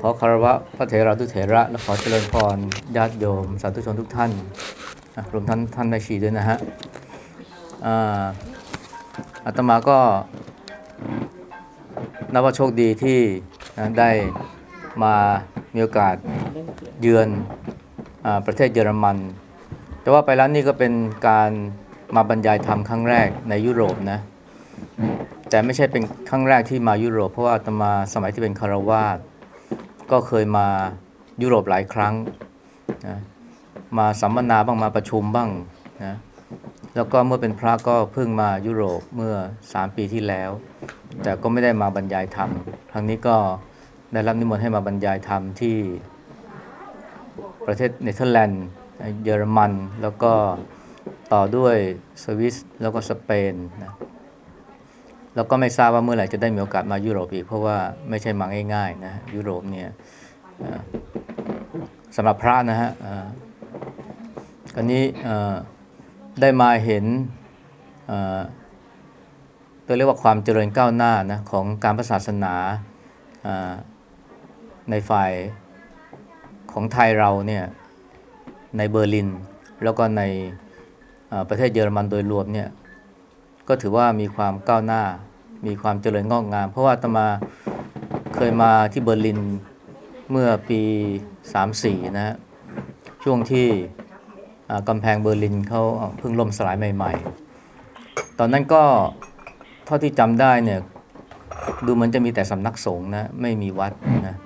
ขอคารวะพระเถระทุเถระ และขอเจริญพรญาติโยม สาธุชนทุกท่านรวมท่านท่านแม่ชีด้วยนะฮะอาตมาก็นับว่าโชคดีที่ได้มามีโอกาสเยือนอประเทศเยอรมัน แต่ว่าไปแล้วนี่ก็เป็นการมาบรรยายธรรมครั้งแรกในยุโรปนะ แต่ไม่ใช่เป็นครั้งแรกที่มายุโรป เพราะว่าอาตมาสมัยที่เป็นคารวาสก็เคยมายุโรปหลายครั้งนะมาสัมมนาบ้างมาประชุมบ้างนะแล้วก็เมื่อเป็นพระก็เพิ่งมายุโรปเมื่อสามปีที่แล้ว แต่ก็ไม่ได้มาบรรยายธรรมครั้งนี้ก็ได้รับนิมนต์ให้มาบรรยายธรรมที่ประเทศเนเธอร์แลนด์เยอรมัน แล้วก็ต่อด้วยสวิสแล้วก็สเปนนะ แล้วก็ไม่ทราบว่าเมื่อไหร่จะได้มีโอกาสมายุโรปอีก เพราะว่าไม่ใช่มาง่ายๆนะยุโรปเนี่ยสำหรับพระนะฮะอันนี้ได้มาเห็นตัวเรียกว่าความเจริญก้าวหน้านะของการศาสนาในฝ่ายของไทยเราเนี่ยในเบอร์ลิน แล้วก็ในประเทศเยอรมันโดยรวมเนี่ยก็ถือว่ามีความก้าวหน้า มีความเจริญงอกงาม เพราะว่าตมาเคยมาที่เบอร์ลินเมื่อปี 34 นะฮะช่วงที่กำแพงเบอร์ลินเขาเพิ่งล่มสลายใหม่ ๆ ตอนนั้นก็เท่าที่จำได้เนี่ยดูเหมือนจะมีแต่สำนักสงฆ์นะไม่มีวัดนะ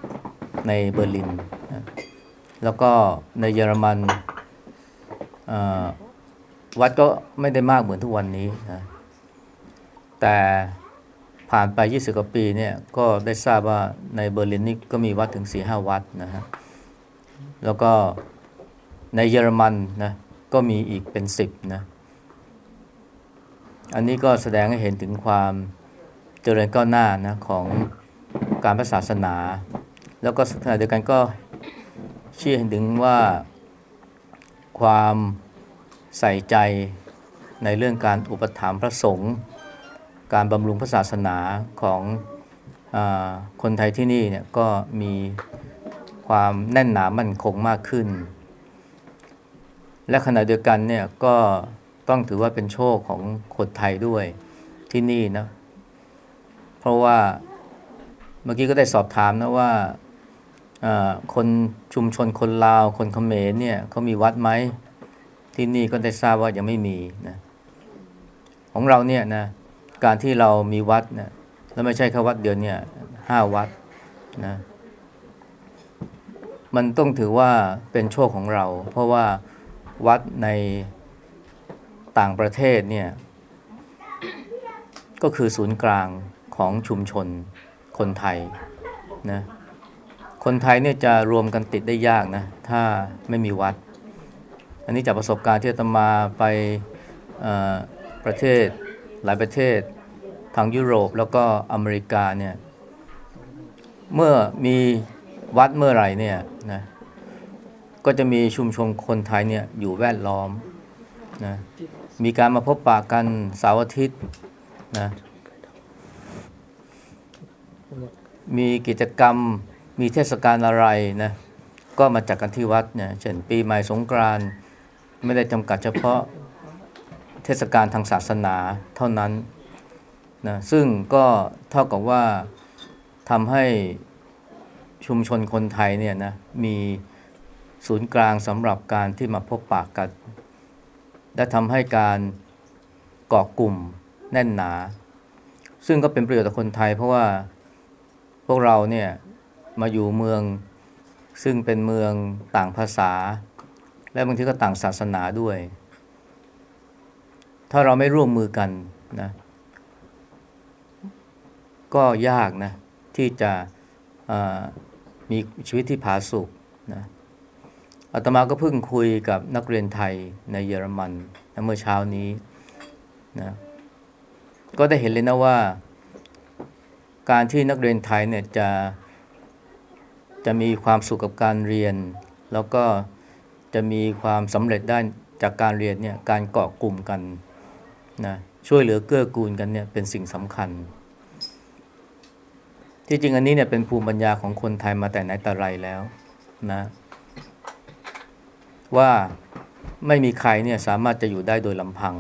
ในเบอร์ลินนะแล้วก็ในเยอรมันวัดก็ไม่ได้มากเหมือนทุกวันนี้นะแต่ ผ่านไป 20 กว่าปีเนี่ยก็ได้ทราบว่าในเบอร์ลินนี่ก็มีวัดถึง 4-5 วัดนะฮะแล้วก็ในเยอรมันนะก็มีอีกเป็นสิบนะอันนี้ก็แสดงให้เห็นถึงความเจริญก้าวหน้านะของการศาสนา แล้วก็ขณะเดียวกันก็ชี้เห็นถึงว่าความใส่ใจในเรื่องการอุปถัมภ์พระสงฆ์ การบำรุงพระศาสนาของอคนไทยที่นี่เนี่ยก็มีความแน่นหนามั่นคงมากขึ้น และขณะเดียวกันเนี่ยก็ต้องถือว่าเป็นโชคของคนไทยด้วยที่นี่นะ เพราะว่าเมื่อกี้ก็ได้สอบถามนะว่าคนชุมชนคนลาว คนเขมรเนี่ยเขามีวัดไหมที่นี่ก็ได้ทราบว่ายังไม่มีนะของเราเนี่ยนะ การที่เรามีวัดนะแล้วไม่ใช่แค่วัดเดียวเนี่ยห้าวัดนะมันต้องถือว่าเป็นโชคของเรา เพราะว่าวัดในต่างประเทศเนี่ย ก็คือศูนย์กลางของชุมชนคนไทยนะคนไทยเนี่ยจะรวมกันติดได้ยากนะ ถ้าไม่มีวัด อันนี้จากประสบการณ์ที่ตมาไปประเทศ หลายประเทศทางยุโรปแล้วก็อเมริกาเนี่ยเมื่อมีวัดเมื่อไหร่เนี่ยนะก็จะมีชุมชนคนไทยเนี่ยอยู่แวดล้อมนะมีการมาพบปะกันเสาร์อาทิตย์นะมีกิจกรรมมีเทศกาลอะไรนะก็มาจัดกกันที่วัดเนี่ยเช่นปีใหม่สงกรานต์ไม่ได้จำกัดเฉพาะ เทศกาลทางศาสนาเท่านั้นนะซึ่งก็เท่ากับว่าทำให้ชุมชนคนไทยเนี่ยนะมีศูนย์กลางสำหรับการที่มาพบปากกัน และทำให้การเกาะกลุ่มแน่นหนา ซึ่งก็เป็นประโยชน์ต่อคนไทย เพราะว่าพวกเราเนี่ยมาอยู่เมืองซึ่งเป็นเมืองต่างภาษา และบางทีก็ต่างศาสนาด้วย ถ้าเราไม่ร่วมมือกันนะ ก็ยากนะ ที่จะมีชีวิตที่ผาสุกนะอาตมาก็เพิ่งคุยกับนักเรียนไทยในเยอรมันเมื่อเช้านี้นะก็ได้เห็นเลยนะว่า การที่นักเรียนไทยเนี่ยจะจะมีความสุขกับการเรียน แล้วก็จะมีความสำเร็จได้จากการเรียนเนี่ยการเกาะกลุ่มกัน นะช่วยเหลือเกื้อกูลกันเนี่ยเป็นสิ่งสำคัญ ที่จริงอันนี้เนี่ยเป็นภูมิปัญญาของคนไทยมาแต่ไหนแต่ไรแล้วนะว่าไม่มีใครเนี่ยสามารถจะอยู่ได้โดยลำพัง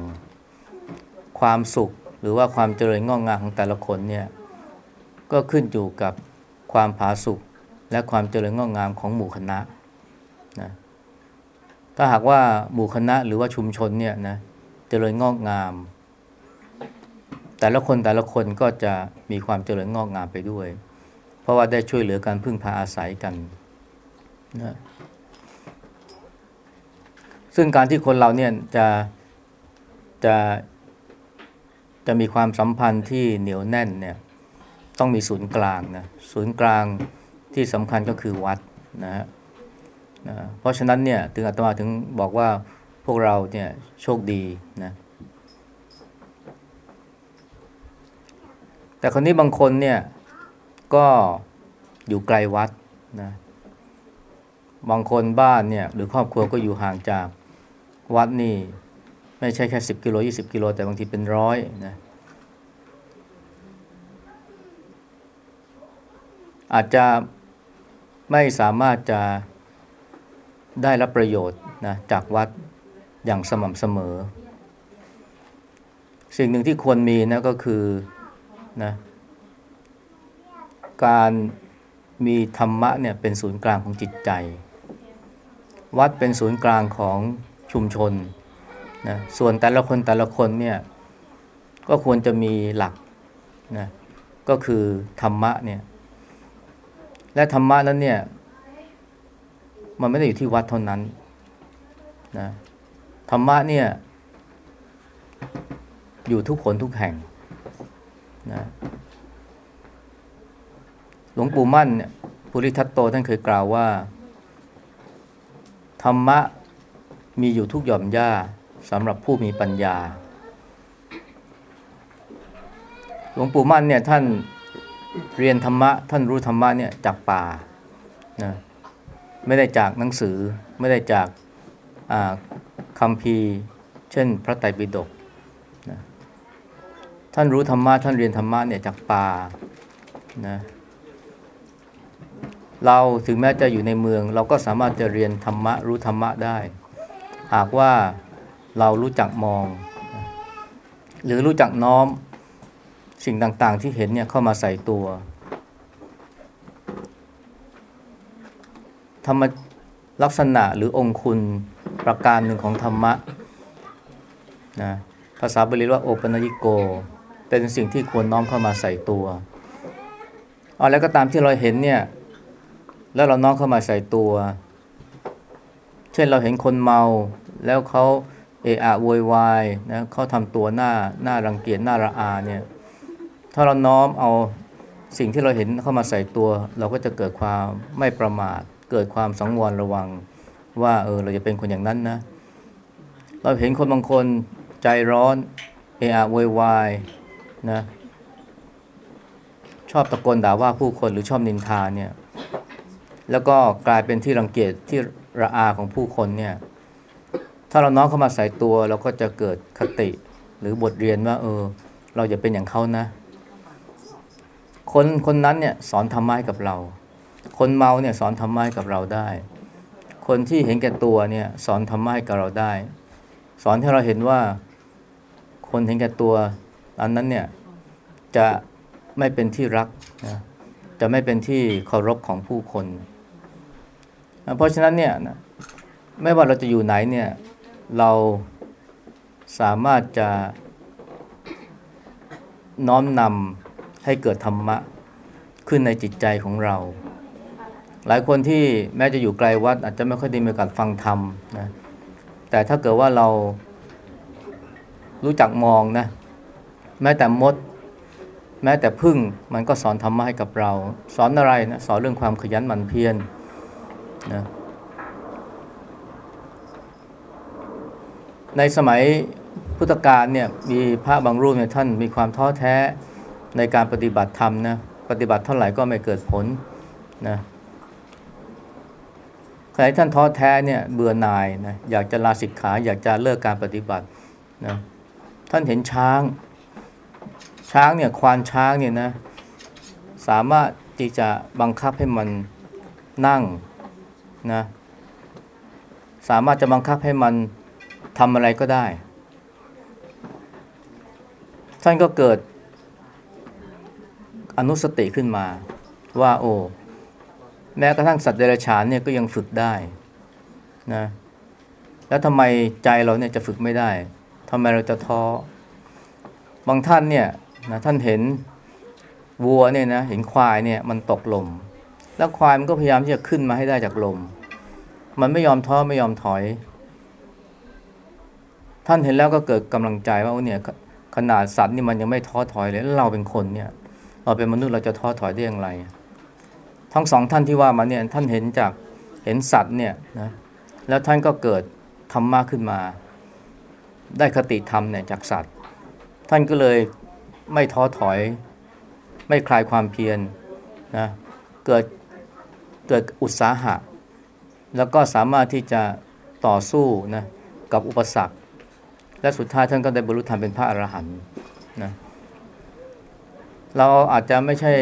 ความสุขหรือว่าความเจริญงอกงามของแต่ละคนเนี่ยก็ขึ้นอยู่กับความผาสุกและความเจริญงอกงามของหมู่คณะนะถ้าหากว่าหมู่คณะหรือว่าชุมชนเนี่ยนะเจริญงอกงาม แต่ละคนแต่ละคนก็จะมีความเจริญงอกงามไปด้วย เพราะว่าได้ช่วยเหลือการพึ่งพาอาศัยกันนะซึ่งการที่คนเราเนี่ยจะจะจะมีความสัมพันธ์ที่เหนียวแน่นเนี่ยต้องมีศูนย์กลางนะศูนย์กลางที่สำคัญก็คือวัดนะฮะนะเพราะฉะนั้นเนี่ยถึงอาตมาถึงบอกว่า พวกเราเนี่ยโชคดีนะ แต่คนนี้บางคนเนี่ยก็อยู่ไกลวัดนะ บางคนบ้านเนี่ยหรือครอบครัวก็อยู่ห่างจากวัดนี่ ไม่ใช่แค่10กิโล20กิโลแต่บางทีเป็นร้อยนะอาจจะไม่สามารถจะได้รับประโยชน์นะจากวัด อย่างสม่ำเสมอ สิ่งหนึ่งที่ควรมีนะก็คือนะการมีธรรมะเนี่ยเป็นศูนย์กลางของจิตใจ วัดเป็นศูนย์กลางของชุมชนนะส่วนแต่ละคนแต่ละคนเนี่ยก็ควรจะมีหลักนะก็คือธรรมะเนี่ยและธรรมะนั้นเนี่ยมันไม่ได้อยู่ที่วัดเท่านั้นนะ ธรรมะเนี่ย อยู่ทุกคนทุกแห่งนะหลวงปู่มั่นเนี่ยภูริทัตโตท่านเคยกล่าวว่า ธรรมะมีอยู่ทุกหย่อมหญ้าสำหรับผู้มีปัญญา หลวงปู่มั่นเนี่ยท่านเรียนธรรมะ ท่านรู้ธรรมะเนี่ยจากป่านะไม่ได้จากหนังสือไม่ได้จาก คำพีเช่นพระไตรปิฎกนะท่านรู้ธรรมะท่านเรียนธรรมะเนี่ยจากป่านะเราถึงแม้จะอยู่ในเมือง เราก็สามารถจะเรียนธรรมะรู้ธรรมะได้ หากว่าเรารู้จักมอง หรือรู้จักน้อมสิ่งต่างๆ ที่เห็นเนี่ยเข้ามาใส่ตัวธรรมลักษณะหรือองคุณ ประการหนึ่งของธรรมะนะภาษาบาลีว่าโอปนยิโก เป็นสิ่งที่ควรน้อมเข้ามาใส่ตัวเอาแล้วก็ตามที่เราเห็นเนี่ย แล้วเราน้องเข้ามาใส่ตัว เช่นเราเห็นคนเมา แล้วเขาเอะอะโวยวายนะเขาทำตัวหน้าหน้ารังเกียจหน้าระอาเนี่ย ถ้าเราน้อมเอาสิ่งที่เราเห็นเข้ามาใส่ตัว เราก็จะเกิดความไม่ประมาท เกิดความสังวรระวัง ว่าเออเราจะเป็นคนอย่างนั้นนะ เราเห็นคนบางคนใจร้อนเออะโวยวายนะ ชอบตะโกนด่าว่าผู้คนหรือชอบนินทาเนี่ย แล้วก็กลายเป็นที่รังเกียจที่ระอาของผู้คนเนี่ย ถ้าเราน้องเข้ามาใส่ตัว เราก็จะเกิดคติหรือบทเรียนว่า เออ เราจะเป็นอย่างเขานะ คนคนนั้นเนี่ยสอนธรรมะให้กับเรา คนเมาเนี่ยสอนธรรมะให้กับเราได้ คนที่เห็นแก่ตัวเนี่ยสอนธรรมะให้กับเราได้ สอนให้เราเห็นว่าคนเห็นแก่ตัว อันนั้นเนี่ยจะไม่เป็นที่รักนะจะไม่เป็นที่เคารพของผู้คน เพราะฉะนั้นเนี่ยนะไม่ว่าเราจะอยู่ไหนเนี่ยเราสามารถจะน้อมนำให้เกิดธรรมะขึ้นในจิตใจของเรา หลายคนที่แม้จะอยู่ไกลวัด อาจจะไม่ค่อยได้มีโอกาสฟังธรรมนะแต่ถ้าเกิดว่าเรารู้จักมองนะแม้แต่มด แม้แต่พึ่งมันก็สอนธรรมะให้กับเรา สอนอะไรนะสอนเรื่องความขยันหมั่นเพียรนะในสมัยพุทธกาลเนี่ยมีพระบางรูปเนี่ยท่านมีความท้อแท้ในการปฏิบัติธรรมนะปฏิบัติเท่าไหร่ก็ไม่เกิดผลนะ ใครท่านท้อแท้เนี่ยเบื่อหน่ายนะอยากจะลาสิกขาอยากจะเลิกการปฏิบัตินะท่านเห็นช้าง ช้างเนี่ยควานช้างเนี่ยนะสามารถที่จะบังคับให้มันนั่งนะสามารถจะบังคับให้มันทำอะไรก็ได้ ท่านก็เกิดอนุสติขึ้นมาว่าโอ้ แม้กระทั่งสัตว์เดรัจฉานเนี่ยก็ยังฝึกได้นะแล้วทำไมใจเราเนี่ยจะฝึกไม่ได้ทำไมเราจะท้อบางท่านเนี่ยนะท่านเห็นวัวเนี่ยนะเห็นควายเนี่ยมันตกลม แล้วควายมันก็พยายามที่จะขึ้นมาให้ได้จากลม มันไม่ยอมท้อไม่ยอมถอย ท่านเห็นแล้วก็เกิดกำลังใจว่าเนี่ยขนาดสัตว์นี่มันยังไม่ท้อถอยเลยแล้วเราเป็นคนเนี่ยเราเป็นมนุษย์เราจะท้อถอยได้อย่างไร ทั้งสองท่านที่ว่ามาเนี่ยท่านเห็นจากเห็นสัตว์เนี่ยนะแล้วท่านก็เกิดธรรมะขึ้นมา ได้คติธรรมเนี่ยจากสัตว์ ท่านก็เลยไม่ท้อถอย ไม่คลายความเพียรนะเกิดเกิดอุตสาหะ แล้วก็สามารถที่จะต่อสู้นะกับอุปสรรค และสุดท้ายท่านก็ได้บรรลุธรรมเป็นพระอรหันต์นะ เราอาจจะไม่ใช่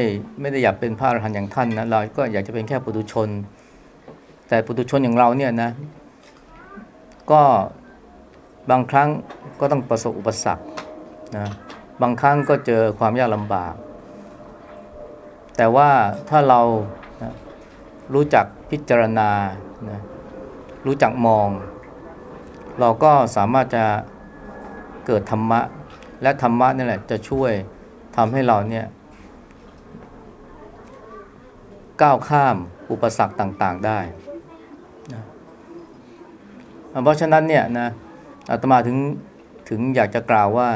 ไม่ได้อยากเป็นพระอรหันต์อย่างท่านนะเราก็อยากจะเป็นแค่ปุถุชน แต่ปุถุชนอย่างเราเนี่ยนะ ก็บางครั้งก็ต้องประสบอุปสรรคนะบางครั้งก็เจอความยากลำบาก แต่ว่าถ้าเรานะรู้จักพิจารณานะรู้จักมอง เราก็สามารถจะเกิดธรรมะ และธรรมะนี่แหละจะช่วย ทำให้เราเนี่ยก้าวข้ามอุปสรรคต่างๆได้นะเพราะฉะนั้นเนี่ยนะอาตมาถึงถึงอยากจะกล่าวว่า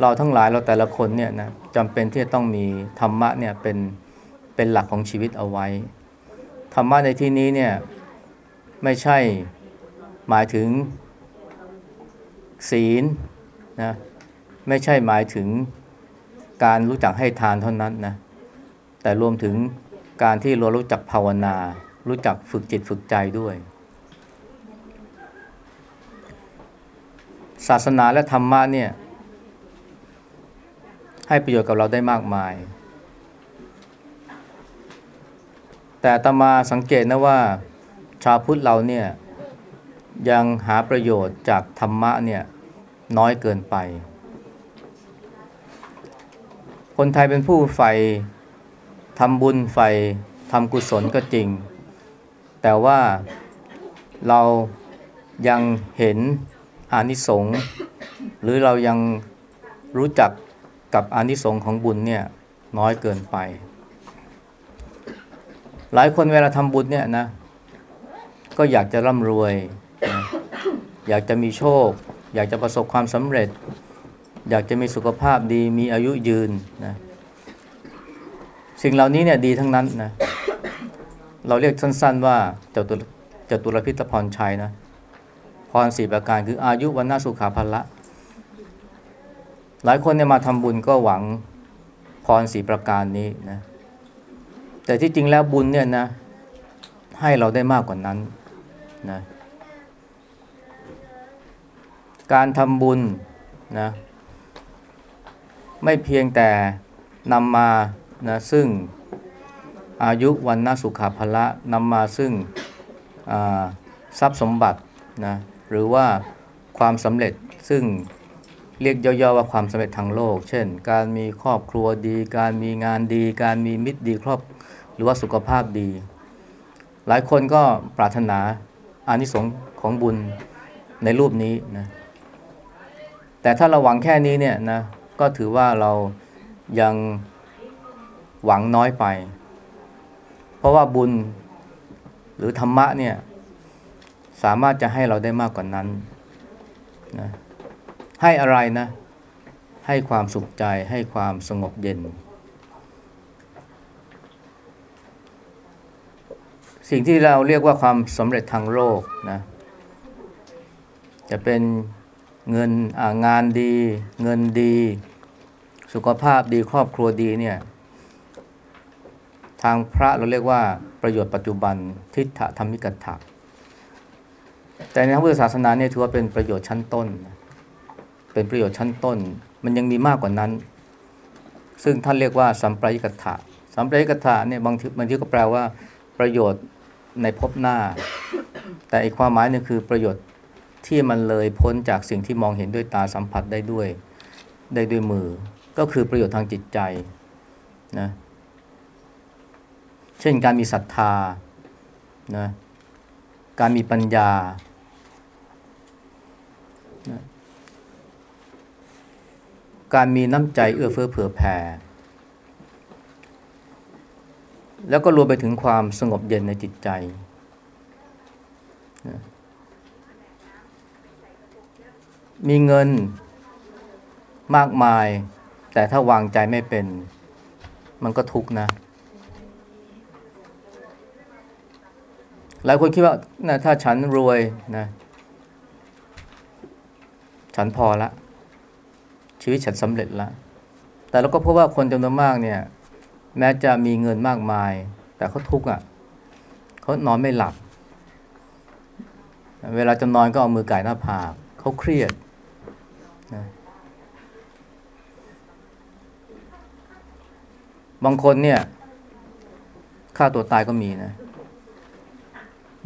เราทั้งหลายเราแต่ละคนเนี่ยนะจำเป็นที่จะต้องมีธรรมะเนี่ยเป็นเป็นหลักของชีวิตเอาไว้ ธรรมะในที่นี้เนี่ยไม่ใช่หมายถึงศีลนะไม่ใช่หมายถึง การรู้จักให้ทานเท่านั้นนะแต่รวมถึงการที่เรารู้จักภาวนา รู้จักฝึกจิตฝึกใจด้วย ศาสนาและธรรมะเนี่ย ให้ประโยชน์กับเราได้มากมาย แต่อาตมาสังเกตนะว่า ชาวพุทธเราเนี่ยยังหาประโยชน์จากธรรมะเนี่ยน้อยเกินไป คนไทยเป็นผู้ใฝ่ทำบุญใฝ่ทำกุศลก็จริง แต่ว่าเรายังเห็นอานิสงส์หรือเรายังรู้จักกับอานิสงส์ของบุญเนี่ยน้อยเกินไป หลายคนเวลาทำบุญเนี่ยนะ ก็อยากจะร่ำรวย อยากจะมีโชค อยากจะประสบความสำเร็จ อยากจะมีสุขภาพดีมีอายุยืนนะสิ่งเหล่านี้เนี่ยดีทั้งนั้นนะเราเรียกสั้นๆว่าจตุจตุรพิธพรชัยนะพรสี่ประการคืออายุวันนาสุขาภละหลายคนเนี่ยมาทำบุญก็หวังพรสี่ประการนี้นะแต่ที่จริงแล้วบุญเนี่ยนะให้เราได้มากกว่านั้นนะการทำบุญนะ ไม่เพียงแต่นำมานะซึ่งอายุวันนาสุขาภละนำมาซึ่งทรัพย์สมบัตินะหรือว่าความสำเร็จซึ่งเรียกย่อๆว่าความสำเร็จทางโลก เช่น การมีครอบครัวดี การมีงานดี การมีมิตรดีครอบหรือว่าสุขภาพดี หลายคนก็ปรารถนาอานิสงส์ของบุญในรูปนี้นะแต่ถ้าเราหวังแค่นี้เนี่ยนะ ก็ถือว่าเรายังหวังน้อยไป เพราะว่าบุญหรือธรรมะเนี่ย สามารถจะให้เราได้มากกว่านนั้นนะให้อะไรนะ ให้ความสุขใจให้ความสงบเย็น สิ่งที่เราเรียกว่าความสำเร็จทางโลกนะ จะเป็นเงินงานดี เงินดี สุขภาพดีครอบครัวดีเนี่ย ทางพระเราเรียกว่าประโยชน์ปัจจุบันทิฏฐธรรมิกตถะแต่ในทางพุทธศาสนาเนี่ยถือว่าเป็นประโยชน์ชั้นต้น เป็นประโยชน์ชั้นต้น มันยังมีมากกว่านั้น ซึ่งท่านเรียกว่าสัมปรายกถะสัมปรายกถะเนี่ยบางทีบางทีก็แปลว่าประโยชน์ในภพหน้า แต่อีกความหมายหนึงคือประโยชน์ที่มันเลยพ้นจากสิ่งที่มองเห็นด้วยตาสัมผัสได้ด้วย ได้ด้วยมือ ก็คือประโยชน์ทางจิตใจนะเช่นการมีศรัทธานะการมีปัญญานะการมีน้ำใจเอื้อเฟื้อเผื่อแผ่ แล้วก็รวมไปถึงความสงบเย็นในจิตใจนะมีเงินมากมาย แต่ถ้าวางใจไม่เป็น มันก็ทุกข์นะ หลายคนคิดว่านะถ้าฉันรวยนะ ฉันพอละ ชีวิตฉันสำเร็จละ แต่เราก็พบว่าคนจำนวนมากเนี่ย แม้จะมีเงินมากมาย แต่เขาทุกข์อะเขานอนไม่หลับ เวลาจะนอนก็เอามือไก่หน้าผากเขาเครียด บางคนเนี่ยฆ่าตัวตายก็มีนะ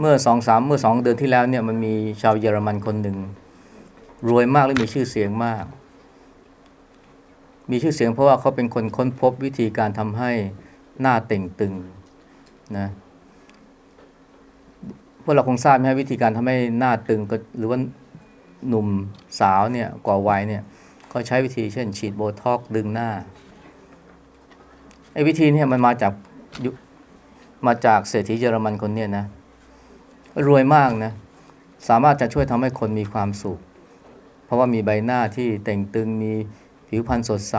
เมื่อสองสามเมื่อสองเดือนที่แล้วเนี่ยมันมีชาวเยอรมันคนหนึ่ง รวยมากและมีชื่อเสียงมาก มีชื่อเสียงเพราะว่าเขาเป็นคนค้นพบวิธีการทำให้หน้าเต่งตึงนะพวกเราคงทราบไหมวิธีการทำให้หน้าตึงก็หรือว่าหนุ่มสาวเนี่ยกว่าวัยเนี่ยเขาใช้วิธีเช่น ฉีดโบท็อกดึงหน้า ไอ้วิธีนี้มันมาจากยุมาจากเศรษฐีเยอรมันคนเนี้ยนะรวยมากนะสามารถจะช่วยทำให้คนมีความสุข เพราะว่ามีใบหน้าที่เต่งตึงมีผิวพรรณสดใส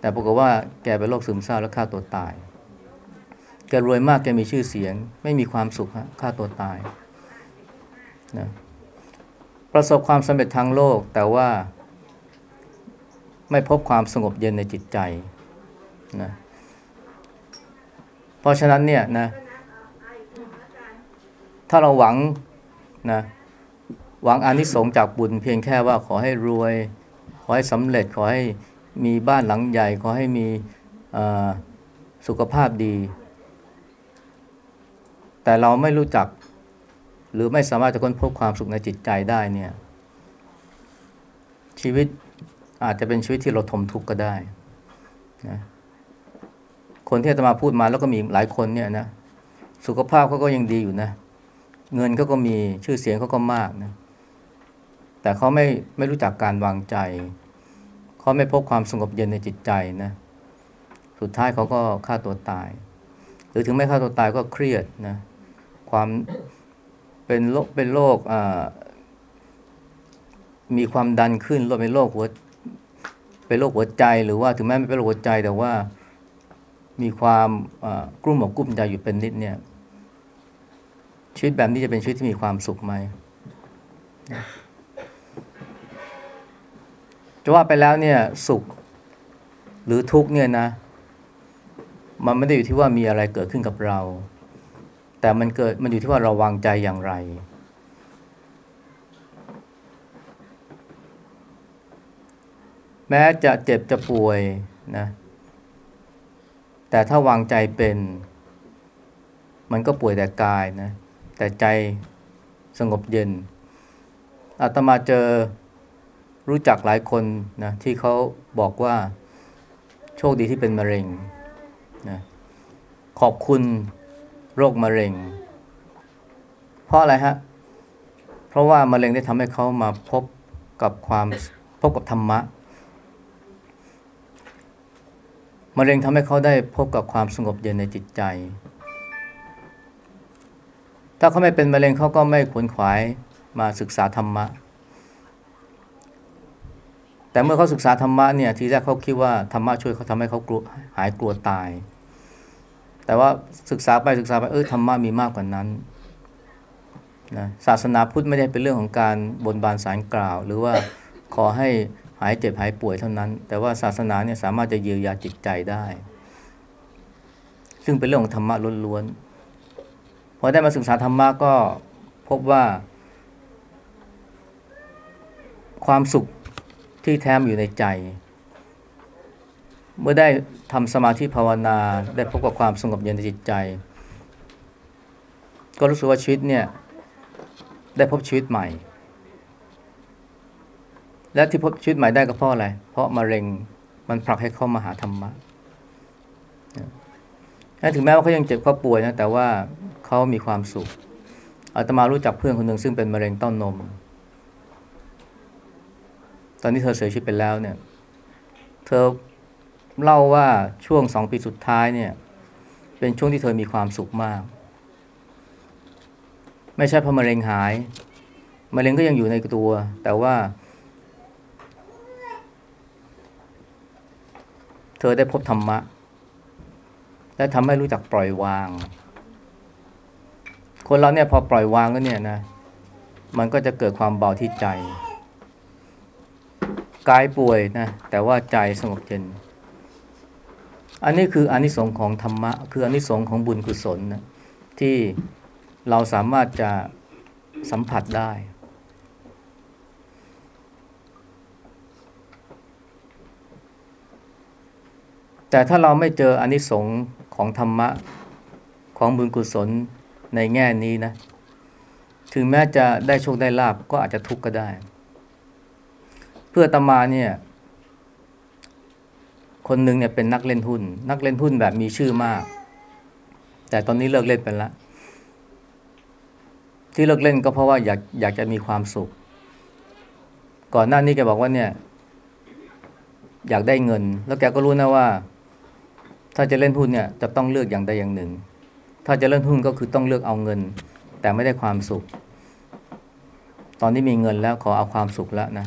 แต่ปรากฏว่าแกเป็นโรคซึมเศร้าและฆ่าตัวตาย แกรวยมากแกมีชื่อเสียง ไม่มีความสุขฆ่าตัวตายนะประสบความสำเร็จทางโลกแต่ว่าไม่พบความสงบเย็นในจิตใจ นะเพราะฉะนั้นเนี่ยนะ ถ้าเราหวังนะหวังอานิสงส์จากบุญเพียงแค่ว่าขอให้รวย ขอให้สำเร็จขอให้มีบ้านหลังใหญ่ ขอให้มีสุขภาพดี แต่เราไม่รู้จัก หรือไม่สามารถจะค้นพบความสุขในจิตใจได้เนี่ย ชีวิตอาจจะเป็นชีวิตที่เราทมทุกข์ก็ได้นะ คนที่จะมาพูดมาแล้วก็มีหลายคนเนี่ยนะสุขภาพเขาก็ยังดีอยู่นะ เงินเขาก็มีชื่อเสียงเขาก็มากนะ แต่เขาไม่ไม่รู้จักการวางใจ เขาไม่พบความสงบเย็นในจิตใจนะ สุดท้ายเขาก็ฆ่าตัวตาย หรือถึงไม่ฆ่าตัวตายก็เครียดนะ ความเป็นโรคเป็นโรคอ่ามีความดันขึ้นโรคเป็นโรคหัวเป็นโรคหัวใจหรือว่าถึงแม้ไม่เป็นโรคหัวใจแต่ว่า มีความกลุ้มอกกลุ้มใจอยู่เป็นนิดเนี่ย ชีวิตแบบนี้จะเป็นชีวิตที่มีความสุขไหมจะว่าไปแล้วเนี่ย สุข หรือทุกข์เนี่ยนะ มันไม่ได้อยู่ที่ว่ามีอะไรเกิดขึ้นกับเรา แต่มันเกิดมันอยู่ที่ว่าเราวางใจอย่างไร แม้จะเจ็บจะป่วยนะ แต่ถ้าวางใจเป็น มันก็ป่วยแต่กายนะ แต่ใจสงบเย็นอาตมาเจอรู้จักหลายคนนะที่เขาบอกว่าโชคดีที่เป็นมะเร็งนะขอบคุณโรคมะเร็ง เพราะอะไรฮะ เพราะว่ามะเร็งได้ทำให้เขามาพบกับความพบกับธรรมะ มะเร็งทำให้เขาได้พบกับความสงบเย็นในจิตใจ ถ้าเขาไม่เป็นมะเร็งเขาก็ไม่ขวนขวายมาศึกษาธรรมะ แต่เมื่อเขาศึกษาธรรมะเนี่ยทีแรกเขาคิดว่าธรรมะช่วยเขาทำให้เขากลัวหายกลัวตาย แต่ว่าศึกษาไปศึกษาไปเออธรรมะมีมากกว่านั้นนะศาสนาพุทธไม่ได้เป็นเรื่องของการบนบานสารกล่าว หรือว่าขอให้ หายเจ็บหายป่วยเท่านั้น แต่ว่าศาสนาเนี่ยสามารถจะเยียวยาจิตใจได้ ซึ่งเป็นเรื่องของธรรมะล้วนๆพอได้มาศึกษาธรรมะก็พบว่า ความสุขที่แท้อยู่ในใจ เมื่อได้ทำสมาธิภาวนาได้พบกับความสงบเย็นในจิตใจ ก็รู้สึกว่าชีวิตเนี่ย ได้พบชีวิตใหม่ และที่พบชีวิตใหม่ได้ก็เพราะอะไร เพราะมะเร็งมันผลักให้เข้ามาหาธรรมะถึงแม้ว่าเขายังเจ็บเขาป่วยนะ แต่ว่าเขามีความสุขอาตมารู้จักเพื่อนคนหนึ่งซึ่งเป็นมะเร็งเต้านม ตอนนี้เธอเสียชีวิตไปแล้วเนี่ย เธอเล่าว่าช่วงสองปีสุดท้ายเนี่ย เป็นช่วงที่เธอมีความสุขมาก ไม่ใช่เพราะมะเร็งหาย มะเร็งก็ยังอยู่ในตัว แต่ว่า เธอได้พบธรรมะ และทำให้รู้จักปล่อยวาง คนเราเนี่ยพอปล่อยวางก็เนี่ยนะ มันก็จะเกิดความเบาที่ใจ กายป่วยนะ แต่ว่าใจสงบเย็น อันนี้คืออานิสงส์ของธรรมะ คืออานิสงส์ของบุญกุศลนะที่เราสามารถจะสัมผัสได้ แต่ถ้าเราไม่เจออนิสงส์ของธรรมะของบุญกุศลในแง่นี้นะ ถึงแม้จะได้โชคได้ลาบก็อาจจะทุกข์ก็ได้ เพื่อตมาเนี่ย คนหนึ่งเนี่ยเป็นนักเล่นหุ้น นักเล่นหุ้นแบบมีชื่อมาก แต่ตอนนี้เลิกเล่นไปแล้วที่เลิกเล่นก็เพราะว่าอยากอยากจะมีความสุข ก่อนหน้านี้แกบอกว่าเนี่ย อยากได้เงิน แล้วแกก็รู้นะว่า ถ้าจะเล่นหุ้นเนี่ยจะต้องเลือกอย่างใดอย่างหนึ่ง ถ้าจะเล่นหุ้นก็คือต้องเลือกเอาเงิน แต่ไม่ได้ความสุข ตอนนี้มีเงินแล้วขอเอาความสุขแล้วนะ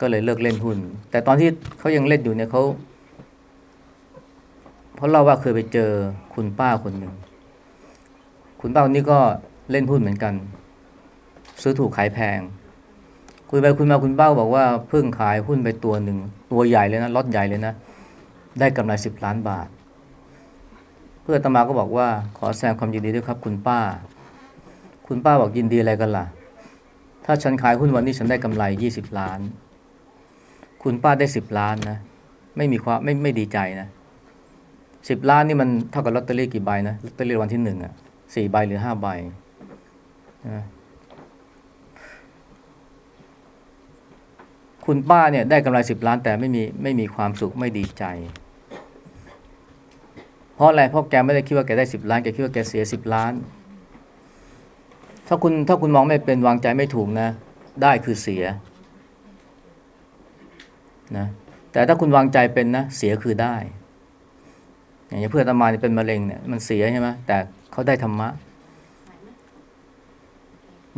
ก็เลยเลิกเล่นหุ้น แต่ตอนที่เขายังเล่นอยู่เนี่ยเขาเพราะเล่าว่าเคยไปเจอคุณป้าคนหนึ่ง คุณป้าคนนี้ก็เล่นหุ้นเหมือนกัน ซื้อถูกขายแพง คุยไปคุยมาคุณป้าบอกว่าเพิ่งขายหุ้นไปตัวหนึ่งตัวใหญ่เลยนะล็อตใหญ่เลยนะ ได้กำไรสิบล้านบาท เพื่อนตมาก็บอกว่าขอแสดงความยินดีด้วยครับคุณป้า คุณป้าบอกยินดีอะไรกันล่ะ ถ้าฉันขายหุ้นวันนี้ฉันได้กำไรยี่สิบล้าน คุณป้าได้สิบล้านนะ ไม่มีความไม่ไม่ดีใจนะสิบล้านนี่มันเท่ากับลอตเตอรี่กี่ใบนะลอตเตอรี่วันที่หนึ่งอะสี่ใบหรือห้าใบนะ คุณป้าเนี่ยได้กำไรสิบล้านแต่ไม่มีไม่มีความสุขไม่ดีใจ เพราะอะไรเพราะแกไม่ได้คิดว่าแกได้สิบล้านแกคิดว่าแกเสียสิบล้าน ถ้าคุณถ้าคุณมองไม่เป็นวางใจไม่ถูกนะ ได้คือเสียนะแต่ถ้าคุณวางใจเป็นนะเสียคือได้ อย่างเพื่อนตามาเนี่ยเป็นมะเร็งเนี่ยมันเสียใช่ไหมแต่เขาได้ธรรมะ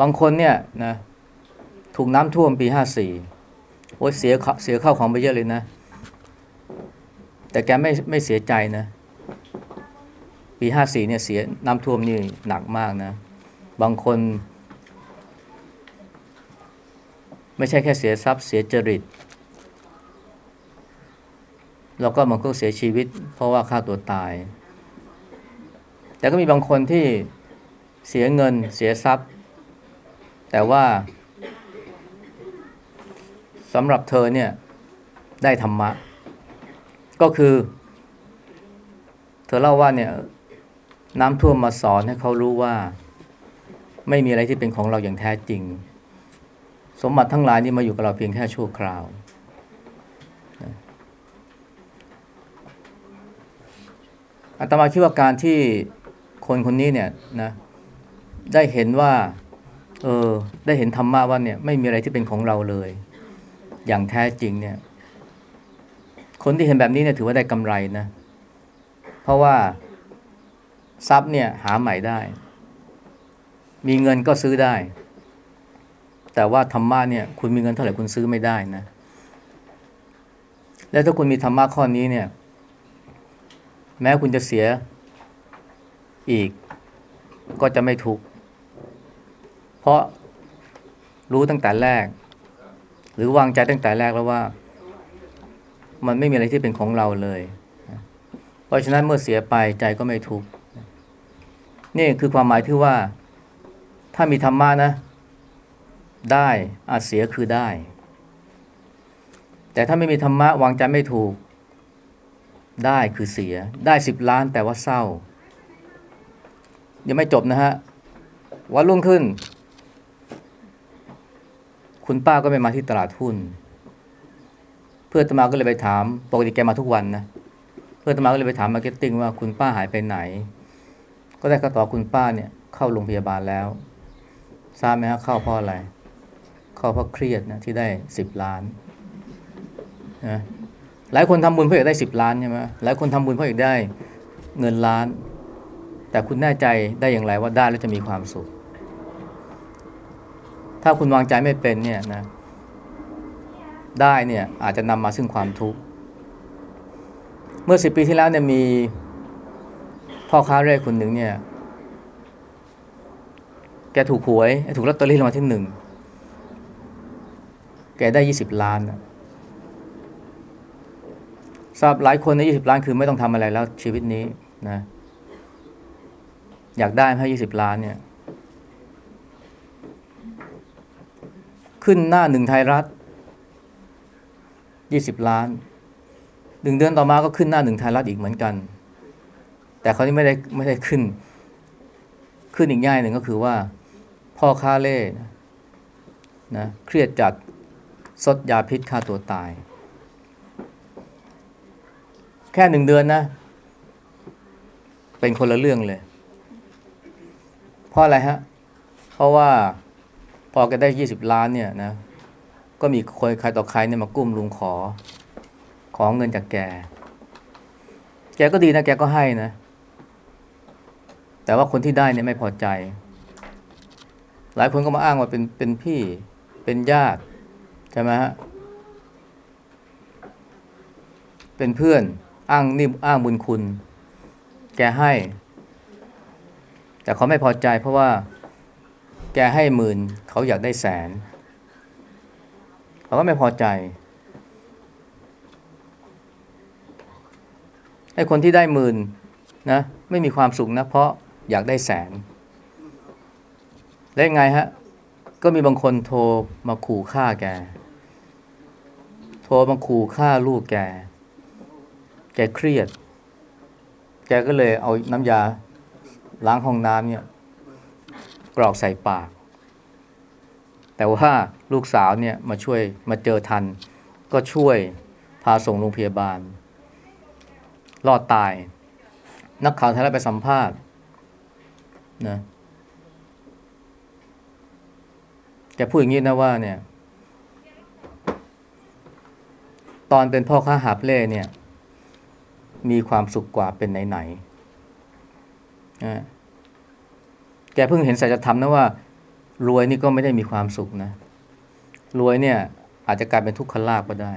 บางคนเนี่ยนะถูกน้ำท่วมปีห้าสี่ อ้ยเสียเสียข้าของไปเยอะเลยนะ แต่แกไม่ไม่เสียใจนะ ปีห้าสี่เนี่ยเสียน้ำท่วมนี่หนักมากนะ บางคน ไม่ใช่แค่เสียทรัพย์เสียจริต แล้วก็มันก็เสียชีวิต เพราะว่าฆ่าตัวตาย แต่ก็มีบางคนที่เสียเงินเสียทรัพย์ แต่ว่า สำหรับเธอเนี่ยได้ธรรมะ ก็คือ เธอเล่าว่าเนี่ยน้ำท่วมมาสอนให้เขารู้ว่า ไม่มีอะไรที่เป็นของเราอย่างแท้จริง สมบัติทั้งหลายนี่มาอยู่กับเราเพียงแค่ชั่วคราวอาตมาคิดว่าการที่คนคนนี้เนี่ยนะได้เห็นว่า เออได้เห็นธรรมะว่าเนี่ยไม่มีอะไรที่เป็นของเราเลย อย่างแท้จริงเนี่ย คนที่เห็นแบบนี้เนี่ยถือว่าได้กำไรนะ เพราะว่าทรัพย์เนี่ยหาใหม่ได้ มีเงินก็ซื้อได้ แต่ว่าธรรมะเนี่ย คุณมีเงินเท่าไหร่คุณซื้อไม่ได้นะ และถ้าคุณมีธรรมะข้อนี้เนี่ย แม้คุณจะเสียอีกก็จะไม่ทุกข์เพราะรู้ตั้งแต่แรก หรือวางใจตั้งแต่แรกแล้วว่า มันไม่มีอะไรที่เป็นของเราเลย เพราะฉะนั้นเมื่อเสียไปใจก็ไม่ทุกข์นี่คือความหมายที่ว่า ถ้ามีธรรมะนะ ได้อาจเสียคือได้ แต่ถ้าไม่มีธรรมะวางใจไม่ถูก ได้คือเสีย ได้สิบล้านแต่ว่าเศร้ายังไม่จบนะฮะวันรุ่งขึ้น คุณป้าก็ไม่มาที่ตลาดหุ้น เพื่อนตมาก็เลยไปถามปกติแกมาทุกวันนะเพื่อนตมาก็เลยไปถาม marketing ว่าคุณป้าหายไปไหน ก็ได้คำตอบคุณป้าเนี่ย เข้าโรงพยาบาลแล้วทราบไหมฮะเข้าเพราะอะไร เข้าเพราะเครียดนะที่ได้สิบล้านนะหลายคนทำบุญเพื่ออยากได้สิบล้านใช่ไหมหลายคนทำบุญเพื่ออยากได้เงินล้าน แต่คุณแน่ใจได้อย่างไรว่าได้แล้วจะมีความสุข ถ้าคุณวางใจไม่เป็นเนี่ยนะ ได้เนี่ยอาจจะนำมาซึ่งความทุกข์ เมื่อสิบปีที่แล้วเนี่ยมีพ่อค้าเร่คนหนึ่งเนี่ย แกถูกหวย ถูกลอตเตอรี่รางวัลที่หนึ่ง แกได้ยี่สิบล้านนะสำหรับหลายคนในยี่สิบล้านคือไม่ต้องทำอะไรแล้วชีวิตนี้นะ อยากได้ให้ยี่สิบล้านเนี่ย ขึ้นหน้าหนึ่งไทยรัฐยี่สิบล้านหนึ่งเดือนต่อมาก็ขึ้นหน้าหนึ่งไทยรัฐอีกเหมือนกัน แต่เขาที่ไม่ได้ไม่ได้ขึ้น ขึ้นอีกง่ายหนึ่งก็คือว่า พ่อค้าเล่นะนะเครียดจัดซดยาพิษฆ่าตัวตาย แค่หนึ่งเดือนนะ เป็นคนละเรื่องเลย เพราะอะไรฮะ เพราะว่า พอแกได้ยี่สิบล้านเนี่ยนะ ก็มีคนใครต่อใครเนี่ยมากุ้มลุงขอ ขอเงินจากแก แกก็ดีนะแกก็ให้นะ แต่ว่าคนที่ได้เนี่ยไม่พอใจ หลายคนก็มาอ้างว่าเป็นเป็นพี่เป็นญาติใช่ไหมฮะเป็นเพื่อนอ้างนี่อ้างบุญคุณ แกให้ แต่เขาไม่พอใจเพราะว่า แกให้หมื่นเขาอยากได้แสน เขาก็ไม่พอใจไอ้คนที่ได้หมื่นนะไม่มีความสุขนะเพราะอยากได้แสนแล้วยังไงฮะ ก็มีบางคนโทรมาขู่ฆ่าแก โทรมาขู่ฆ่าลูกแก แกเครียด แกก็เลยเอาน้ำยาล้างห้องน้ำเนี่ย กรอกใส่ปาก แต่ว่าลูกสาวเนี่ยมาช่วยมาเจอทัน ก็ช่วยพาส่งโรงพยาบาล รอดตาย นักข่าวไทยรัฐไปสัมภาษณ์นะแกพูดอย่างนี้นะว่าเนี่ย ตอนเป็นพ่อค้าหาบเล่เนี่ย มีความสุขกว่าเป็นไหนๆนะ แกเพิ่งเห็นสัจธรรมนะว่า รวยนี่ก็ไม่ได้มีความสุขนะ รวยเนี่ย อาจจะกลายเป็นทุกขลาภก็ได้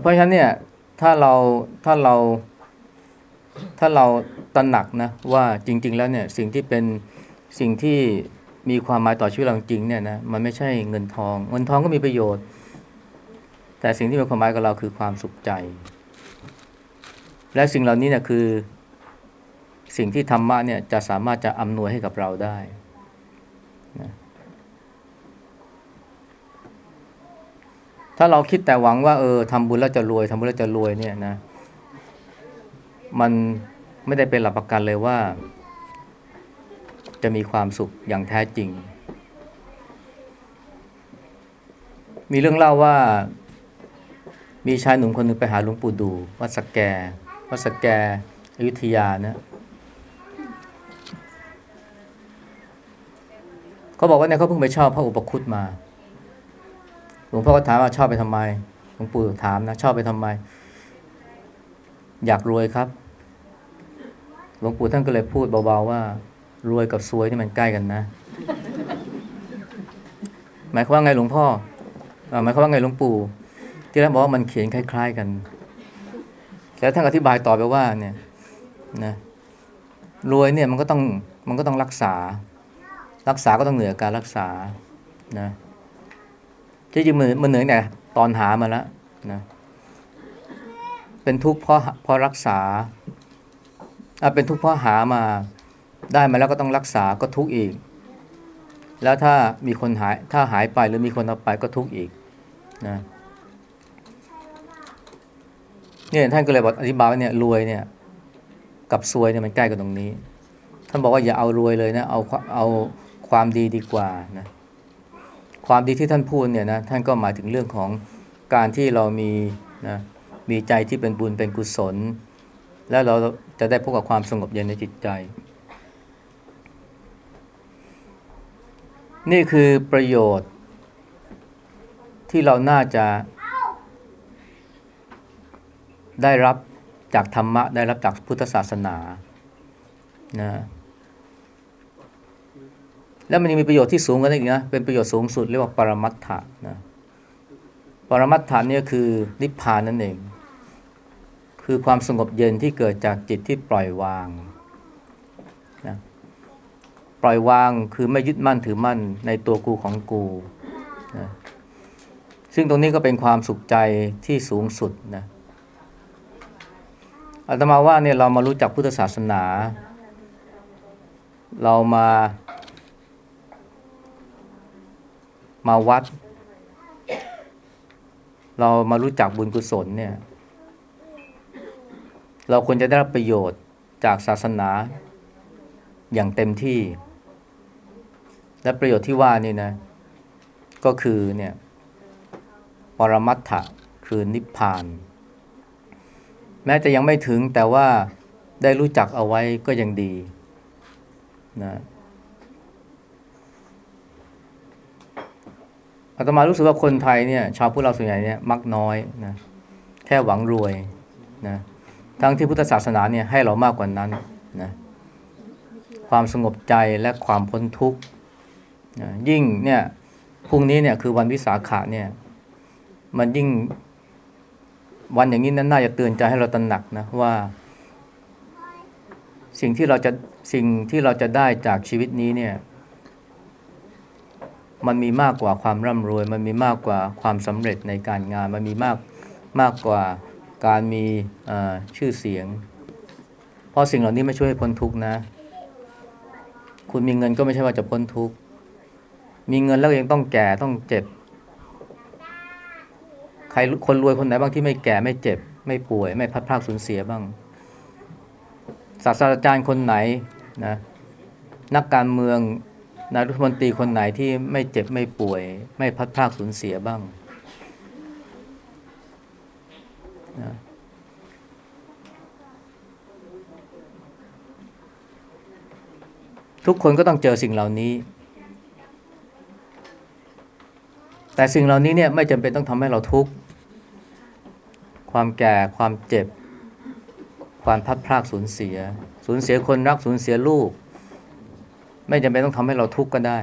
เพราะฉะนั้นเนี่ย ถ้าเราถ้าเราถ้าเราตระหนักนะว่าจริง ๆ แล้วเนี่ยสิ่งที่เป็นสิ่งที่มีความหมายต่อชีวิตเราจริงเนี่ยนะมันไม่ใช่เงินทอง เงินทองก็มีประโยชน์ แต่สิ่งที่มีความหมายกับเราคือความสุขใจ และสิ่งเหล่านี้เนี่ยคือ สิ่งที่ธรรมะเนี่ยจะสามารถจะอำนวยให้กับเราได้นะถ้าเราคิดแต่หวังว่าเออทำบุญแล้วจะรวยทำบุญแล้วจะรวยเนี่ยนะ มันไม่ได้เป็นหลักประกันเลยว่า จะมีความสุขอย่างแท้จริง มีเรื่องเล่าว่า มีชายหนุ่มคนหนึ่งไปหาหลวงปู่ดูวัดสแกวัดสแกอยุธยานะ เขาบอกว่าเนี่ยเขาเพิ่งไปช่าพระอุปคุตมา หลวงพ่อก็ถามว่าชอบไปทำไม หลวงปู่ถามนะชอบไปทำไม อยากรวยครับ หลวงปู่ท่านก็เลยพูดเบาๆว่า รวยกับซวยนี่มันใกล้กันนะ หมายความว่าไงหลวงพ่ออหมายความว่าไงหลวงปู่ ที่แรกบอกว่ามันเขียนคล้าย ๆกันแล้วท่านอธิบายต่อไปว่าเนี่ยนะรวยเนี่ยมันก็ต้องมันก็ต้องรักษา รักษาก็ต้องเหนือการรักษานะที่จริงมันมันเหนือเนี่ยตอนหามาแล้วนะเป็นทุกข์เพราะเพราะรักษาอะเป็นทุกข์เพราะหามาได้มาแล้วก็ต้องรักษาก็ทุกข์อีก แล้วถ้ามีคนหายถ้าหายไปหรือมีคนเอาไปก็ทุกข์อีกนะเนี่ยท่านก็เลยบอกอธิบายว่าเนี่ยรวยเนี่ย กับซวยเนี่ยมันใกล้กันตรงนี้ ท่านบอกว่าอย่าเอารวยเลยนะเอาเอา ความดีดีกว่านะความดีที่ท่านพูดเนี่ยนะท่านก็หมายถึงเรื่องของการที่เรามีนะมีใจที่เป็นบุญเป็นกุศล แล้วเราจะได้พบกับความสงบเย็นในจิตใจ นี่คือประโยชน์ที่เราน่าจะได้รับจากธรรมะ ได้รับจากพุทธศาสนานะ แล้วมันยังมีประโยชน์ที่สูงกว่านั้นอีกนะ เป็นประโยชน์สูงสุดเรียกว่าปรมัตถะนะ ปรมัตถะเนี่ยคือนิพพานนั่นเอง คือความสงบเย็นที่เกิดจากจิตที่ปล่อยวางนะปล่อยวางคือไม่ยึดมั่นถือมั่นในตัวกูของกูนะซึ่งตรงนี้ก็เป็นความสุขใจที่สูงสุดนะอาตมาว่าเนี่ยเรามารู้จักพุทธศาสนา เรามา มาวัด เรามารู้จักบุญกุศลเนี่ย เราควรจะได้รับประโยชน์จากศาสนาอย่างเต็มที่ และประโยชน์ที่ว่านี่นะ ก็คือเนี่ยปรมัตถะคือนิพพาน แม้จะยังไม่ถึงแต่ว่าได้รู้จักเอาไว้ก็ยังดีนะ อาตมารู้สึกว่าคนไทยเนี่ย ชาวพุทธเราส่วนใหญ่เนี่ยมักน้อยนะแค่หวังรวยนะทั้งที่พุทธศาสนาเนี่ยให้เรามากกว่านั้นนะความสงบใจและความพ้นทุกข์นะยิ่งเนี่ยพรุ่งนี้เนี่ยคือวันวิสาขะเนี่ย มันยิ่งวันอย่างนี้นั้นน่าจะเตือนใจให้เราตระหนักนะว่า สิ่งที่เราจะสิ่งที่เราจะได้จากชีวิตนี้เนี่ย มันมีมากกว่าความร่ำรวย มันมีมากกว่าความสำเร็จในการงาน มันมีมากมากกว่าการมีชื่อเสียง เพราะสิ่งเหล่านี้ไม่ช่วยให้พ้นทุกนะ คุณมีเงินก็ไม่ใช่ว่าจะพ้นทุกมีเงินแล้วยังต้องแก่ต้องเจ็บ ใครคนรวยคนไหนบ้างที่ไม่แก่ไม่เจ็บ ไม่ป่วย ไม่พัดพลาดสูญเสียบ้าง ศาสตราจารย์คนไหนนะนักการเมือง นายรัฐมนตรีคนไหนที่ไม่เจ็บไม่ป่วย ไม่พัดพลาดสูญเสียบ้างนะทุกคนก็ต้องเจอสิ่งเหล่านี้ แต่สิ่งเหล่านี้เนี่ยไม่จำเป็นต้องทำให้เราทุกข์ ความแก่ ความเจ็บ ความพัดพลาดสูญเสีย สูญเสียคนรัก สูญเสียลูก ไม่จำเป็นต้องทำให้เราทุกข์ก็ได้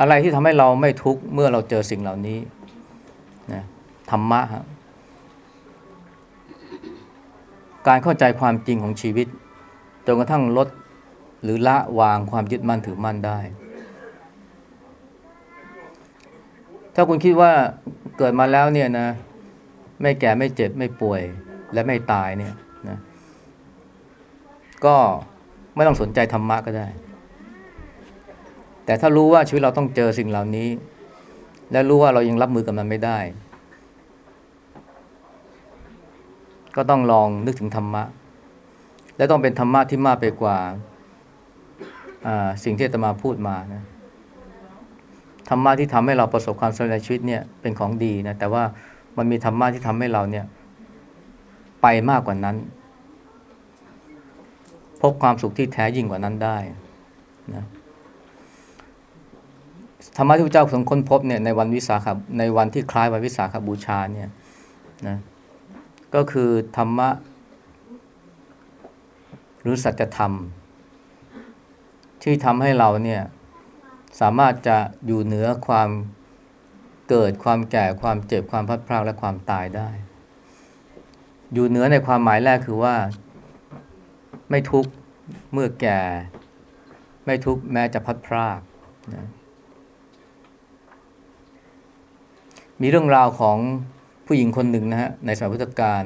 อะไรที่ทำให้เราไม่ทุกข์เมื่อเราเจอสิ่งเหล่านี้นะธรรมะครับการเข้าใจความจริงของชีวิตจนกระทั่งลดหรือละวางความยึดมั่นถือมั่นได้ ถ้าคุณคิดว่าเกิดมาแล้วเนี่ยนะ ไม่แก่ไม่เจ็บไม่ป่วยและไม่ตายเนี่ย ก็ไม่ต้องสนใจธรรมะก็ได้ แต่ถ้ารู้ว่าชีวิตเราต้องเจอสิ่งเหล่านี้ และรู้ว่าเรายังรับมือกับมันไม่ได้ ก็ต้องลองนึกถึงธรรมะ และต้องเป็นธรรมะที่มากไปกว่าสิ่งที่ตมาพูดมานะธรรมะที่ทำให้เราประสบความสำเร็จในชีวิตเนี่ยเป็นของดีนะแต่ว่ามันมีธรรมะที่ทำให้เราเนี่ย ไปมากกว่านั้น พบความสุขที่แท้ยิ่งกว่านั้นได้นะธรรมะที่พระเจ้าทรงค้นพบเนี่ยในวันวิสาขในวันที่คล้ายวันวิสาขบูชาเนี่ยนะก็คือธรรมะ หรือสัจธรรม ที่ทำให้เราเนี่ยสามารถจะอยู่เหนือความเกิดความแก่ความเจ็บความพัดพลาดและความตายได้ อยู่เหนือในความหมายแรกคือว่า ไม่ทุกข์เมื่อแก่ ไม่ทุกข์แม้จะพัดพรากนะมีเรื่องราวของผู้หญิงคนหนึ่งนะฮะในสมัยพุทธกาล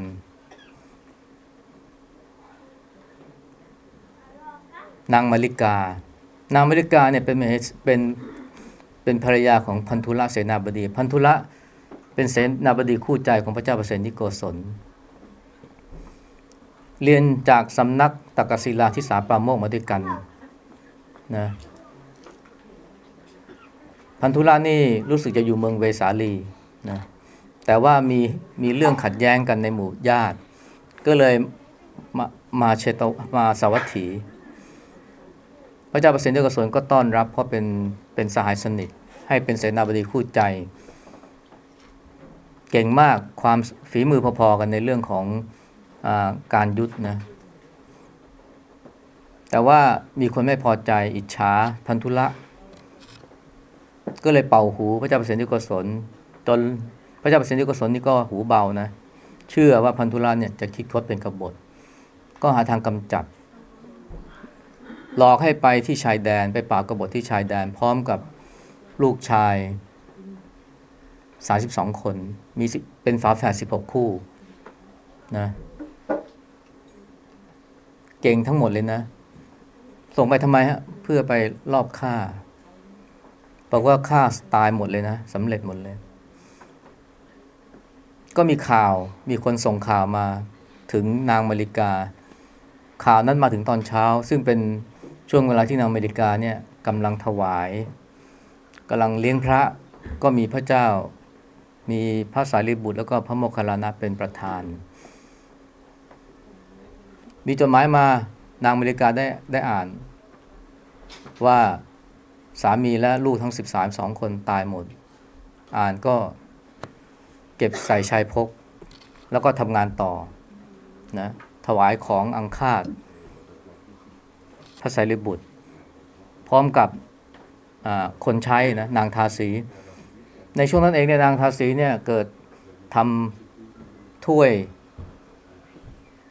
นางมาริกา นางมาริกาเนี่ยเป็นเป็นเป็นภรรยาของพันธุระเสนาบดี พันธุระเป็นเสนาบดีคู่ใจของพระเจ้าเปรตนิโกศล เรียนจากสำนักตักศิลาที่สาปราโมกมาด้วยกันนะพันธุรานี่รู้สึกจะอยู่เมืองเวสาลีนะแต่ว่ามีมีเรื่องขัดแย้งกันในหมู่ญาติ ก็เลยมามาเชตมาสาวัตถี พระเจ้าประสิทธิ์กสนก็ต้อนรับ เพราะเป็นเป็นสหายสนิท ให้เป็นเสนาบดีคู่ใจ เก่งมากความฝีมือพอๆกันในเรื่องของ การยุทธนะแต่ว่ามีคนไม่พอใจอิจฉาพันธุละ ก็เลยเป่าหูพระเจ้าประสิทธิ์กสนจนพระเจ้าประสิทธิ์กสนนี่ก็หูเบานะเชื่อว่าพันธุละเนี่ยจะคิดคดเป็นกบฏ ก็หาทางกำจัดหลอกให้ไปที่ชายแดนไปปราบกบฏที่ชายแดน พร้อมกับลูกชาย 32 คน มีเป็นฝาแฝด16 คู่นะ ก่งทั้งหมดเลยนะ ส่งไปทำไมฮะ เพื่อไปรอบฆ่าบอกว่าฆ่าตายหมดเลยนะสำเร็จหมดเลย ก็มีข่าวมีคนส่งข่าวมาถึงนางมาริกา ข่าวนั้นมาถึงตอนเช้า ซึ่งเป็นช่วงเวลาที่นางอเมริกาเนี่ยกำลังถวายกำลังเลี้ยงพระก็มีพระเจ้า มีพระสารีบุตรแล้วก็พระโมคคัลลานะเป็นประธาน มีจดหมายมานางอเมริกาได้ได้อ่าน ว่าสามีและลูกทั้ง 13สองคนตายหมด อ่านก็เก็บใส่ชายพก แล้วก็ทำงานต่อนะถวายของอังคาดพระสารีบุตร พร้อมกับคนใช้นะนางทาสี ในช่วงนั้นเองเนี่ยนางทาสีเนี่ยเกิดทำถ้วย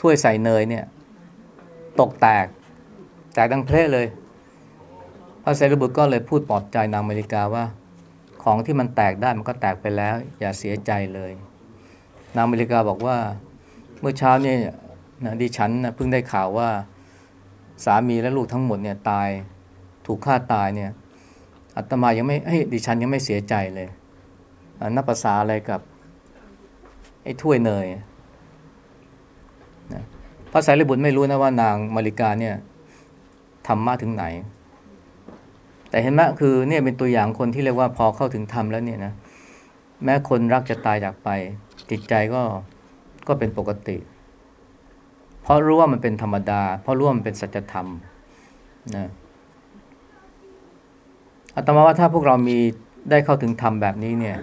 ถ้วยใส่เนยเนี่ย ตกแตก แตกดังเพลเลย พระสารีบุตรก็เลยพูดปลอบใจนางอเมริกาว่า ของที่มันแตกได้มันก็แตกไปแล้ว อย่าเสียใจเลย นางอเมริกาบอกว่าเมื่อเช้าเนี่ยนะดิฉันนะเพิ่งได้ข่าวว่าสามีและลูกทั้งหมดเนี่ยตายถูกฆ่าตายเนี่ยอาตมายังไม่ให้ดิฉันยังไม่เสียใจเลยนับภาษาอะไรกับไอ้ถ้วยเนย พระสายรีบุตรไม่รู้นะว่านางมาริกาเนี่ยทำมาถึงไหน แต่เห็นไหมคือเนี่ยเป็นตัวอย่างคนที่เรียกว่าพอเข้าถึงธรรมแล้วเนี่ยนะแม้คนรักจะตายจากไป จิตใจก็ก็เป็นปกติ เพราะรู้ว่ามันเป็นธรรมดา เพราะรู้ว่ามันเป็นสัจธรรมนะอาตมาว่าถ้าพวกเรามีได้เข้าถึงธรรมแบบนี้เนี่ย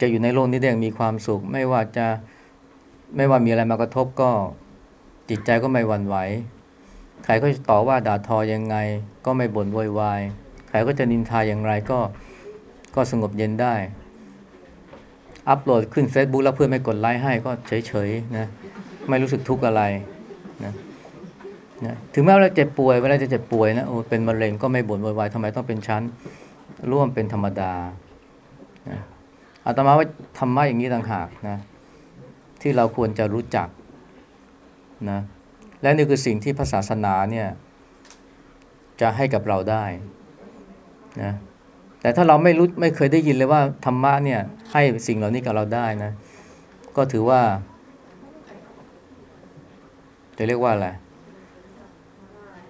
จะอยู่ในโลกนี้ได้อย่างมีความสุข ไม่ว่าจะไม่ว่ามีอะไรมากระทบก็ จิตใจก็ไม่หวั่นไหว ใครก็จะต่อว่าด่าทอยังไง ก็ไม่บ่นโวยวาย ใครก็จะนินทาอย่างไรก็ก็สงบเย็นได้ อัปโหลดขึ้น Facebook แล้วเพื่อนไม่กดไลค์ให้ก็เฉยๆนะ ไม่รู้สึกทุกข์อะไรนะนะถึงแม้เราเจ็บป่วยเวลาจะเจ็บป่วยนะโอ้เป็นมะเร็งก็ไม่บ่นวายทำไมต้องเป็นชั้นร่วมเป็นธรรมดานะอาตมาว่าธรรมะอย่างนี้ต่างหากนะที่เราควรจะรู้จัก นะและนี่คือสิ่งที่พระศาสนาเนี่ยจะให้กับเราได้นะแต่ถ้าเราไม่รู้ไม่เคยได้ยินเลยว่าธรรมะเนี่ยให้สิ่งเหล่านี้กับเราได้นะ ก็ถือว่าจะเรียกว่าอะไร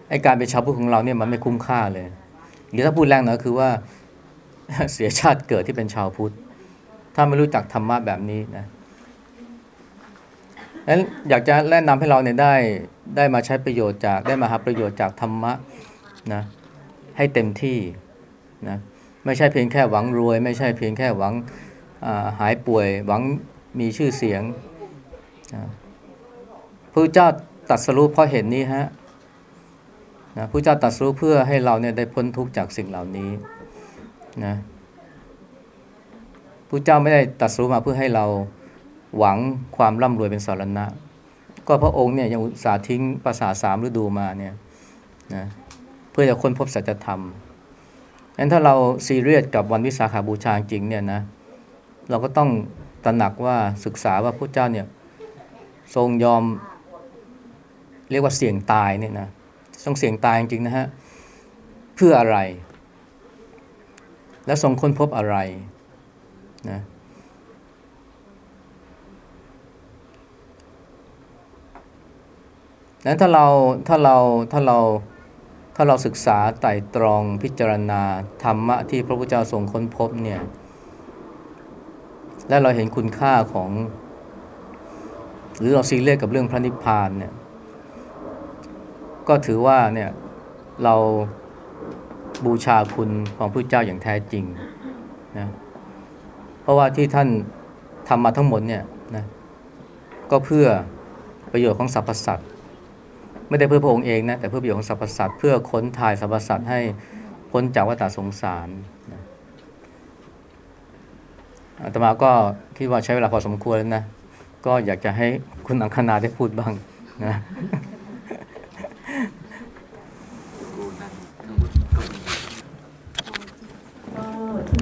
ไอการเป็นชาวพุทธของเราเนี่ยมันไม่คุ้มค่าเลย หรือถ้าพูดแรงหน่อยคือว่าเสียชาติเกิดที่เป็นชาวพุทธ ถ้าไม่รู้จักธรรมะแบบนี้นะ นั้นอยากจะแนะนำให้เราเนี่ยได้ได้มาใช้ประโยชน์จากได้มาหาประโยชน์จากธรรมะนะให้เต็มที่นะไม่ใช่เพียงแค่หวังรวย ไม่ใช่เพียงแค่หวังหายป่วย หวังมีชื่อเสียงนะพระเจ้าตัดสรู้เพราะเห็นนี้ฮะนะพระเจ้าตัดสรู้เพื่อให้เราเนี่ยได้พ้นทุกข์จากสิ่งเหล่านี้นะพระเจ้าไม่ได้ตัดสรู้มาเพื่อให้เรา หวังความร่ำรวยเป็นสารณะ ก็พระองค์เนี่ยยังอุตส่าห์ทิ้งภาษาสามฤดูมาเนี่ยนะเพื่อจะค้นพบสัจธรรมงั้นถ้าเราซีเรียสกับวันวิสาขาบูชาจริงเนี่ยนะเราก็ต้องตระหนักว่าศึกษาว่าพระเจ้าเนี่ยทรงยอมเรียกว่าเสี่ยงตายเนี่ยนะต้องเสี่ยงตายจริงๆนะฮะเพื่ออะไร และทรงค้นพบอะไรนะ นั้นถ้าเราถ้าเราถ้าเราถ้าเราศึกษาไต่ตรองพิจารณาธรรมะที่พระพุทธเจ้าทรงค้นพบเนี่ย และเราเห็นคุณค่าของ หรือเราซีเรียสกับเรื่องพระนิพพานเนี่ย ก็ถือว่าเนี่ยเราบูชาคุณของพระเจ้าอย่างแท้จริงนะเพราะว่าที่ท่านทำมาทั้งหมดเนี่ยนะก็เพื่อประโยชน์ของสรรพสัตว์ ไม่ได้เพื่อพระองค์เองนะแต่เพื่อประโยชน์ของสรรพสัตว์เพื่อค้นทายสรรพสัตว์ให้พ้นจากวัฏสงสารอาตมาก็คิดว่าใช้เวลาพอสมควรแล้วนะ ก็อยากจะให้คุณอังคณาได้พูดบ้างนะ